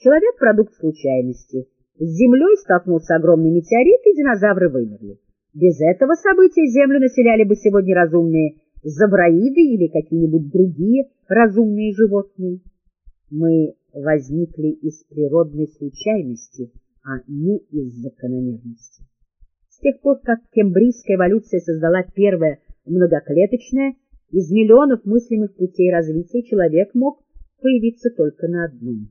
Человек — продукт случайности. С Землей столкнулся огромный метеорит, и динозавры вымерли. Без этого события Землю населяли бы сегодня разумные забраиды или какие-нибудь другие разумные животные. Мы возникли из природной случайности, а не из закономерности. С тех пор, как кембрийская эволюция создала первое многоклеточное, из миллионов мыслимых путей развития человек мог появиться только на одном.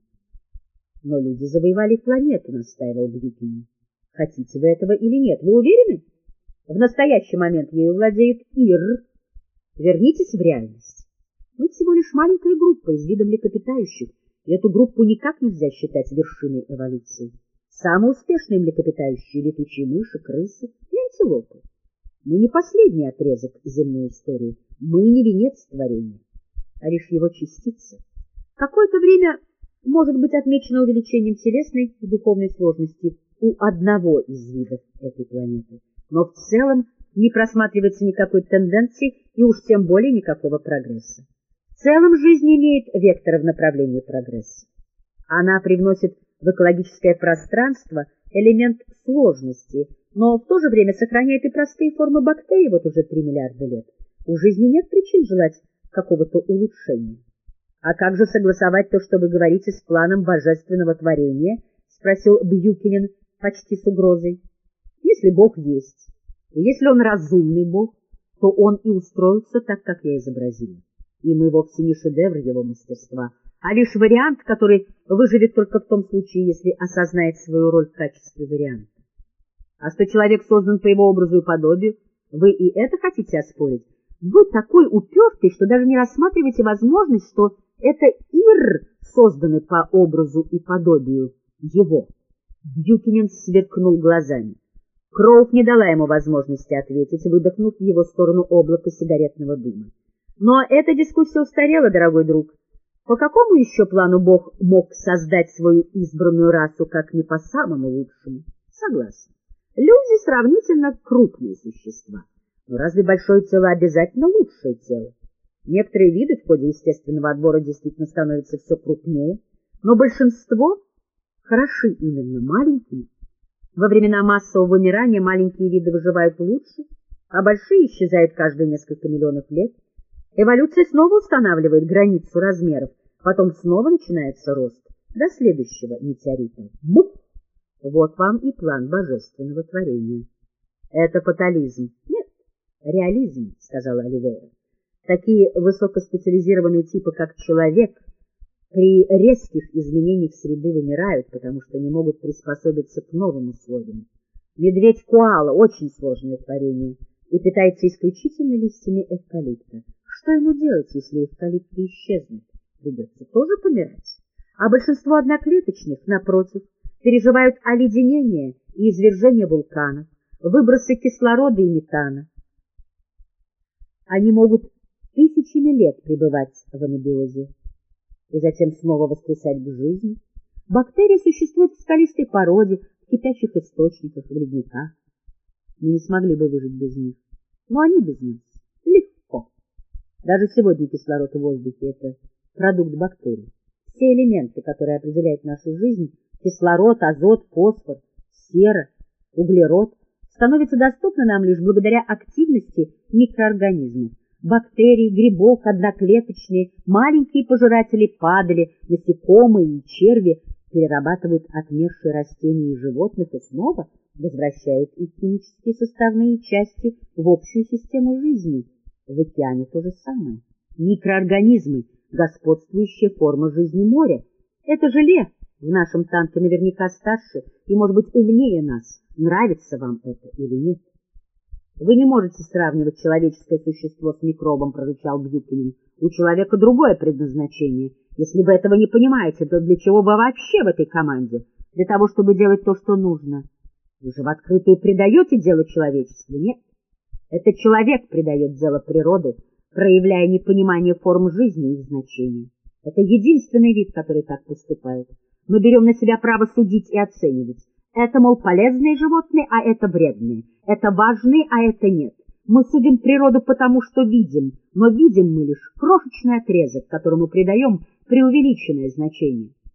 Но люди завоевали планету, настаивал Бьюкин. Хотите вы этого или нет? Вы уверены? В настоящий момент ею владеет Ир. Вернитесь в реальность. Мы всего лишь маленькая группа из вида млекопитающих, и эту группу никак нельзя считать вершиной эволюции. Самые успешные млекопитающие — летучие мыши, крысы и антилопы. Мы не последний отрезок земной истории, мы не венец творения, а лишь его частица. Какое-то время может быть отмечено увеличением телесной и духовной сложности у одного из видов этой планеты, но в целом не просматривается никакой тенденции и уж тем более никакого прогресса. В целом жизнь имеет векторы в направлении прогресса. Она привносит в экологическое пространство элемент сложности, но в то же время сохраняет и простые формы бактерий вот уже 3 миллиарда лет. У жизни нет причин желать какого-то улучшения. А как же согласовать то, что вы говорите, с планом божественного творения? спросил Бьюкинин почти с угрозой. Если Бог есть, и если он разумный Бог, то он и устроится так, как я изобразила и мы вовсе не шедевр его мастерства, а лишь вариант, который выживет только в том случае, если осознает свою роль в качестве варианта. А что человек создан по его образу и подобию, вы и это хотите оспорить? Вы такой упертый, что даже не рассматриваете возможность, что это Ир созданы по образу и подобию его. Бьюкинин сверкнул глазами. Кроув не дала ему возможности ответить, выдохнув в его сторону облако сигаретного дыма. Но эта дискуссия устарела, дорогой друг. По какому еще плану Бог мог создать свою избранную расу, как не по самому лучшему? Согласен. Люди сравнительно крупные существа. Но разве большое тело обязательно лучшее тело? Некоторые виды в ходе естественного отбора действительно становятся все крупнее, но большинство хороши именно маленькими. Во времена массового вымирания маленькие виды выживают лучше, а большие исчезают каждые несколько миллионов лет. Эволюция снова устанавливает границу размеров, потом снова начинается рост до следующего метеорита. Бух! Вот вам и план божественного творения. Это фатализм. Нет, реализм, сказала Оливейра. Такие высокоспециализированные типы, как человек, при резких изменениях среды вымирают, потому что не могут приспособиться к новым условиям. Медведь-куала — очень сложное творение и питается исключительно листьями эвкалипта. Что ему делать, если эвкалипты исчезнут? Придется тоже помирать. А большинство одноклеточных, напротив, переживают оледенение и извержение вулканов, выбросы кислорода и метана. Они могут тысячами лет пребывать в анабиозе и затем снова воскресать к жизни. Бактерии существуют в скалистой породе, в кипящих источниках, в ледниках. Мы не смогли бы выжить без них, но они без нас. Даже сегодня кислород в воздухе — это продукт бактерий. Все элементы, которые определяют нашу жизнь — кислород, азот, фосфор, сера, углерод — становятся доступны нам лишь благодаря активности микроорганизмов. Бактерии, грибок, одноклеточные, маленькие пожиратели падали, насекомые и черви перерабатывают отмершие растения и животных и снова возвращают их химические составные части в общую систему жизни. В океане то же самое. Микроорганизмы — господствующая форма жизни моря. Это желе в нашем танке наверняка старше и, может быть, умнее нас. Нравится вам это или нет? Вы не можете сравнивать человеческое существо с микробом, прорычал Бьюкинин. У человека другое предназначение. Если вы этого не понимаете, то для чего вы вообще в этой команде? Для того, чтобы делать то, что нужно. Вы же в открытую предаете дело человечеству, нет? Это человек придает дело природы, проявляя непонимание форм жизни и их значения. Это единственный вид, который так поступает. Мы берем на себя право судить и оценивать. Это, мол, полезные животные, а это вредные. Это важные, а это нет. Мы судим природу потому, что видим, но видим мы лишь крошечный отрезок, которому придаем преувеличенное значение.